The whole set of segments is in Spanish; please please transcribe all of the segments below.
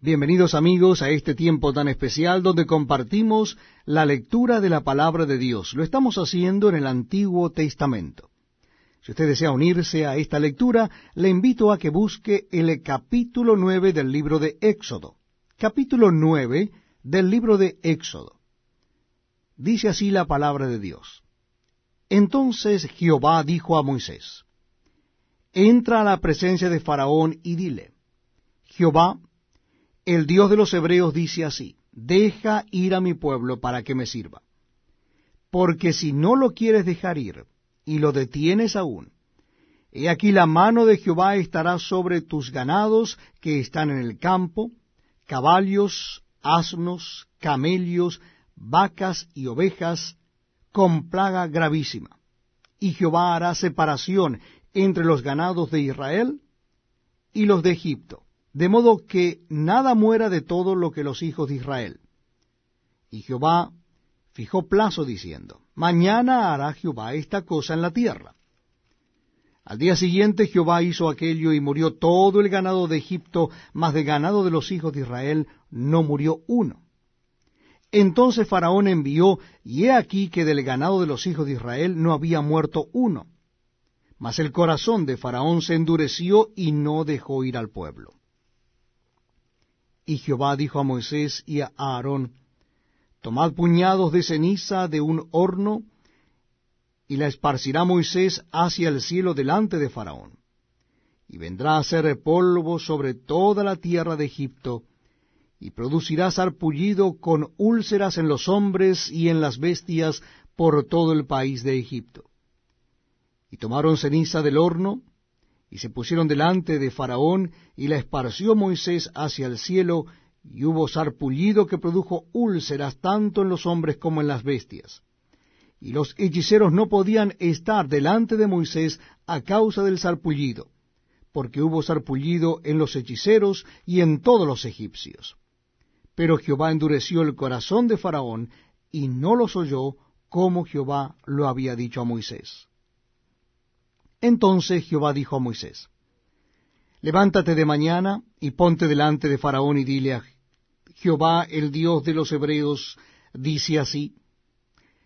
Bienvenidos amigos a este tiempo tan especial donde compartimos la lectura de la palabra de Dios. Lo estamos haciendo en el Antiguo Testamento. Si usted desea unirse a esta lectura, le invito a que busque el capítulo nueve del libro de Éxodo. Capítulo nueve del libro de Éxodo. Dice así la palabra de Dios. Entonces Jehová dijo a Moisés, Entra a la presencia de Faraón y dile, Jehová, el Dios de los hebreos dice así, deja ir a mi pueblo para que me sirva. Porque si no lo quieres dejar ir, y lo detienes aún, he aquí la mano de Jehová estará sobre tus ganados que están en el campo, caballos, asnos, camellos, vacas y ovejas, con plaga gravísima. Y Jehová hará separación entre los ganados de Israel y los de Egipto de modo que nada muera de todo lo que los hijos de Israel. Y Jehová fijó plazo diciendo, mañana hará Jehová esta cosa en la tierra. Al día siguiente Jehová hizo aquello y murió todo el ganado de Egipto, mas de ganado de los hijos de Israel no murió uno. Entonces Faraón envió, y he aquí que del ganado de los hijos de Israel no había muerto uno. Mas el corazón de Faraón se endureció y no dejó ir al pueblo. Y Jehová dijo a Moisés y a Aarón, Tomad puñados de ceniza de un horno, y la esparcirá Moisés hacia el cielo delante de Faraón. Y vendrá a ser polvo sobre toda la tierra de Egipto, y producirá sarpullido con úlceras en los hombres y en las bestias por todo el país de Egipto. Y tomaron ceniza del horno, y se pusieron delante de Faraón, y la esparció Moisés hacia el cielo, y hubo sarpullido que produjo úlceras tanto en los hombres como en las bestias. Y los hechiceros no podían estar delante de Moisés a causa del sarpullido, porque hubo sarpullido en los hechiceros y en todos los egipcios. Pero Jehová endureció el corazón de Faraón, y no los oyó como Jehová lo había dicho a Moisés. Entonces Jehová dijo a Moisés, Levántate de mañana y ponte delante de Faraón y dile a Jehová, el Dios de los hebreos, dice así,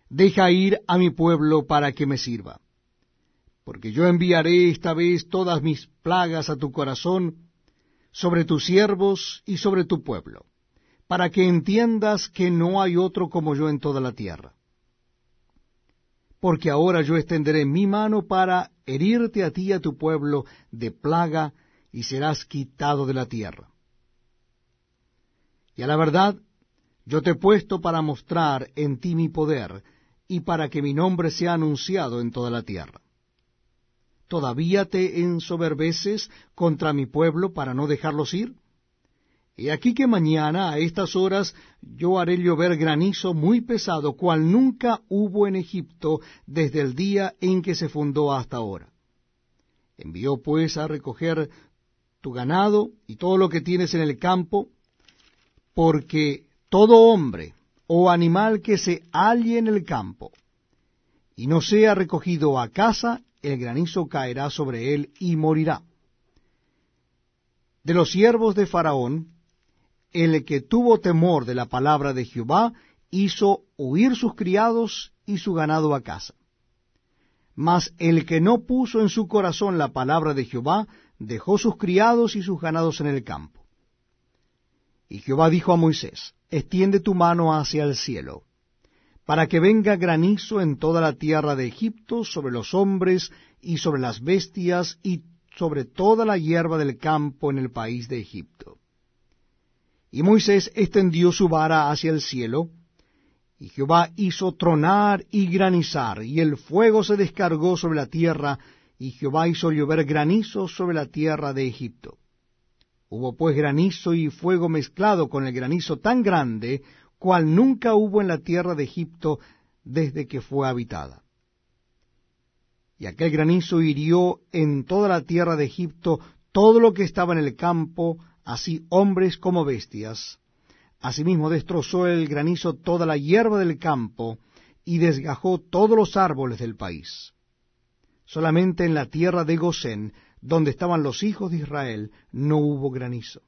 Deja ir a mi pueblo para que me sirva, porque yo enviaré esta vez todas mis plagas a tu corazón, sobre tus siervos y sobre tu pueblo, para que entiendas que no hay otro como yo en toda la tierra porque ahora yo extenderé mi mano para herirte a ti y a tu pueblo de plaga, y serás quitado de la tierra. Y a la verdad, yo te he puesto para mostrar en ti mi poder, y para que mi nombre sea anunciado en toda la tierra. ¿Todavía te ensoberbeces contra mi pueblo para no dejarlos ir? Y aquí que mañana a estas horas yo haré llover granizo muy pesado, cual nunca hubo en Egipto desde el día en que se fundó hasta ahora. Envió pues a recoger tu ganado y todo lo que tienes en el campo, porque todo hombre o animal que se halle en el campo y no sea recogido a casa, el granizo caerá sobre él y morirá. De los siervos de Faraón, el que tuvo temor de la palabra de Jehová hizo huir sus criados y su ganado a casa. Mas el que no puso en su corazón la palabra de Jehová dejó sus criados y sus ganados en el campo. Y Jehová dijo a Moisés, extiende tu mano hacia el cielo, para que venga granizo en toda la tierra de Egipto sobre los hombres y sobre las bestias y sobre toda la hierba del campo en el país de Egipto. Y Moisés extendió su vara hacia el cielo, y Jehová hizo tronar y granizar, y el fuego se descargó sobre la tierra, y Jehová hizo llover granizo sobre la tierra de Egipto. Hubo pues granizo y fuego mezclado con el granizo tan grande, cual nunca hubo en la tierra de Egipto desde que fue habitada. Y aquel granizo hirió en toda la tierra de Egipto todo lo que estaba en el campo, así hombres como bestias. Asimismo destrozó el granizo toda la hierba del campo y desgajó todos los árboles del país. Solamente en la tierra de Gosén, donde estaban los hijos de Israel, no hubo granizo.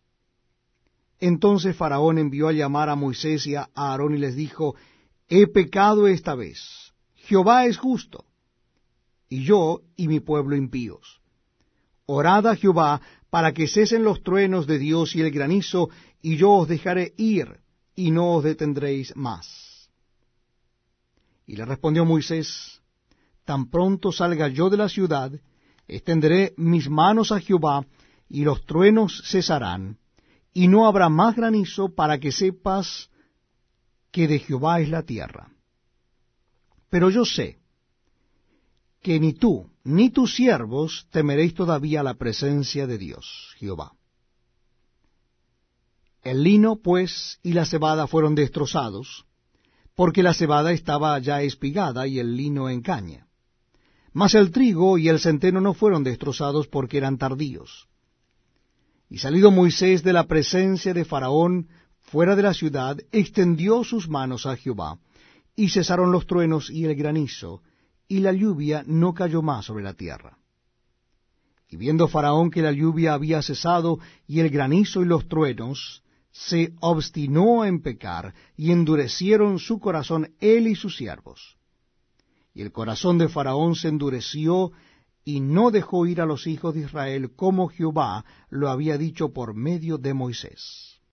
Entonces Faraón envió a llamar a Moisés y a Aarón y les dijo, He pecado esta vez. Jehová es justo, y yo y mi pueblo impíos. Orad a Jehová para que cesen los truenos de Dios y el granizo, y yo os dejaré ir, y no os detendréis más. Y le respondió Moisés, Tan pronto salga yo de la ciudad, extenderé mis manos a Jehová, y los truenos cesarán, y no habrá más granizo para que sepas que de Jehová es la tierra. Pero yo sé que ni tú ni tus siervos temeréis todavía la presencia de Dios, Jehová. El lino, pues, y la cebada fueron destrozados, porque la cebada estaba ya espigada y el lino en caña. Mas el trigo y el centeno no fueron destrozados porque eran tardíos. Y salido Moisés de la presencia de Faraón fuera de la ciudad, extendió sus manos a Jehová, y cesaron los truenos y el granizo, y la lluvia no cayó más sobre la tierra. Y viendo Faraón que la lluvia había cesado, y el granizo y los truenos, se obstinó en pecar, y endurecieron su corazón él y sus siervos. Y el corazón de Faraón se endureció, y no dejó ir a los hijos de Israel como Jehová lo había dicho por medio de Moisés.